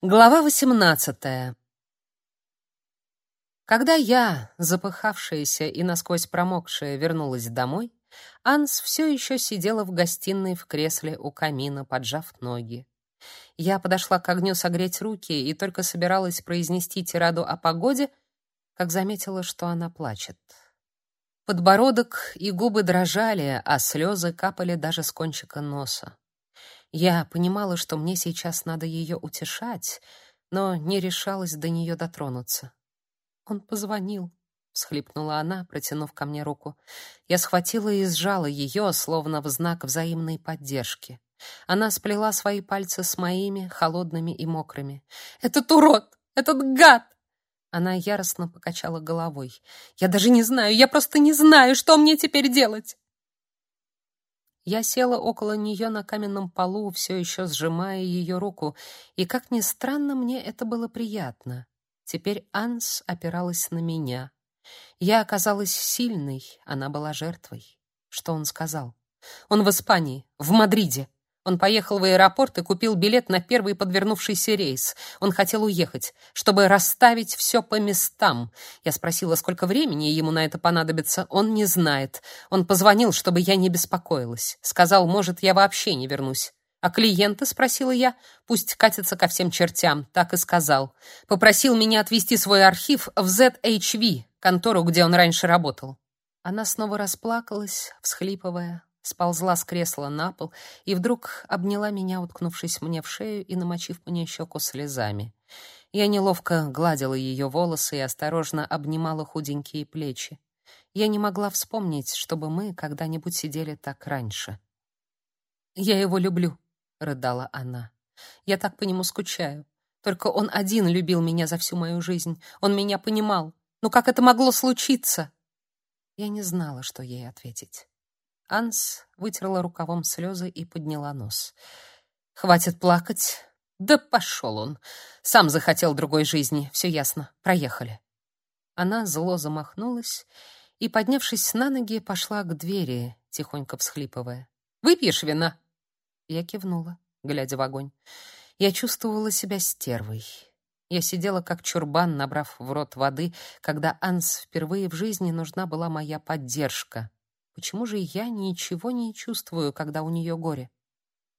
Глава 18. Когда я, запыхавшаяся и насквозь промокшая, вернулась домой, Анс все еще сидела в гостиной в кресле у камина, поджав ноги. Я подошла к огню согреть руки и только собиралась произнести тираду о погоде, как заметила, что она плачет. Подбородок и губы дрожали, а слезы капали даже с кончика носа. Я понимала, что мне сейчас надо ее утешать, но не решалась до нее дотронуться. Он позвонил, всхлипнула она, протянув ко мне руку. Я схватила и сжала ее, словно в знак взаимной поддержки. Она сплела свои пальцы с моими, холодными и мокрыми. Этот урод, этот гад. Она яростно покачала головой. Я даже не знаю, я просто не знаю, что мне теперь делать. Я села около нее на каменном полу, все еще сжимая ее руку, и, как ни странно, мне это было приятно. Теперь Анс опиралась на меня. Я оказалась сильной, она была жертвой. Что он сказал? Он в Испании, в Мадриде. Он поехал в аэропорт и купил билет на первый подвернувшийся рейс. Он хотел уехать, чтобы расставить все по местам. Я спросила, сколько времени ему на это понадобится. Он не знает. Он позвонил, чтобы я не беспокоилась. Сказал, может, я вообще не вернусь. А клиенты, спросила я, пусть катится ко всем чертям, так и сказал. Попросил меня отвезти свой архив в ZHV, контору, где он раньше работал. Она снова расплакалась, всхлипывая, сползла с кресла на пол и вдруг обняла меня, уткнувшись мне в шею и намочив мне щеку слезами. Я неловко гладила ее волосы и осторожно обнимала худенькие плечи. Я не могла вспомнить, чтобы мы когда-нибудь сидели так раньше. «Я его люблю», — рыдала она. «Я так по нему скучаю. Только он один любил меня за всю мою жизнь. Он меня понимал. Ну как это могло случиться?» Я не знала, что ей ответить. Анс вытерла рукавом слезы и подняла нос. Хватит плакать. Да пошел он. Сам захотел другой жизни. Все ясно. Проехали. Она зло замахнулась и, поднявшись на ноги, пошла к двери, тихонько всхлипывая. Выпьешь вина? Я кивнула, глядя в огонь. Я чувствовала себя стервой. Я сидела как чурбан, набрав в рот воды, когда Анс впервые в жизни нужна была моя поддержка. Почему же я ничего не чувствую, когда у нее горе?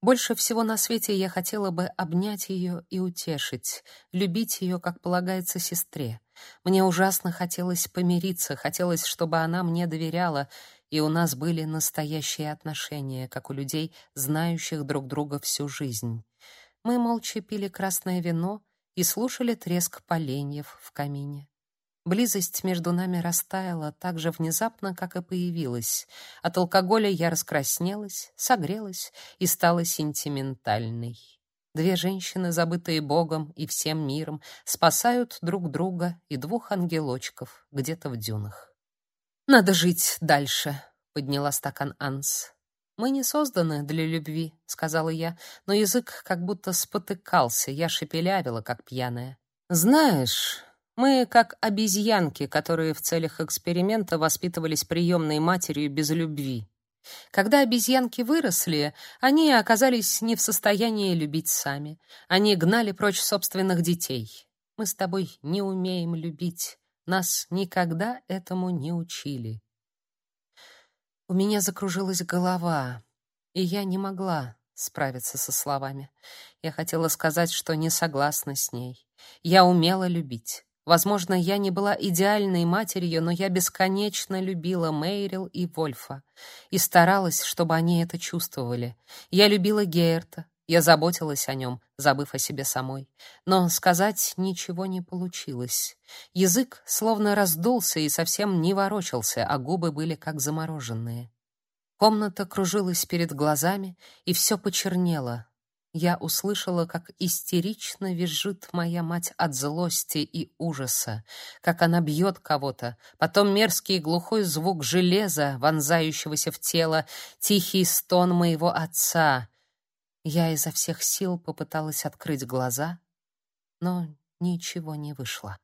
Больше всего на свете я хотела бы обнять ее и утешить, любить ее, как полагается сестре. Мне ужасно хотелось помириться, хотелось, чтобы она мне доверяла, и у нас были настоящие отношения, как у людей, знающих друг друга всю жизнь. Мы молча пили красное вино и слушали треск поленьев в камине. Близость между нами растаяла так же внезапно, как и появилась. От алкоголя я раскраснелась, согрелась и стала сентиментальной. Две женщины, забытые Богом и всем миром, спасают друг друга и двух ангелочков где-то в дюнах. «Надо жить дальше», — подняла стакан Анс. «Мы не созданы для любви», — сказала я, но язык как будто спотыкался, я шепелявила, как пьяная. «Знаешь...» Мы как обезьянки, которые в целях эксперимента воспитывались приемной матерью без любви. Когда обезьянки выросли, они оказались не в состоянии любить сами. Они гнали прочь собственных детей. Мы с тобой не умеем любить. Нас никогда этому не учили. У меня закружилась голова, и я не могла справиться со словами. Я хотела сказать, что не согласна с ней. Я умела любить. Возможно, я не была идеальной матерью, но я бесконечно любила Мейрил и Вольфа и старалась, чтобы они это чувствовали. Я любила Гейерта, я заботилась о нем, забыв о себе самой. Но сказать ничего не получилось. Язык словно раздулся и совсем не ворочался, а губы были как замороженные. Комната кружилась перед глазами, и все почернело, я услышала, как истерично визжит моя мать от злости и ужаса, как она бьет кого-то, потом мерзкий глухой звук железа, вонзающегося в тело, тихий стон моего отца. Я изо всех сил попыталась открыть глаза, но ничего не вышло.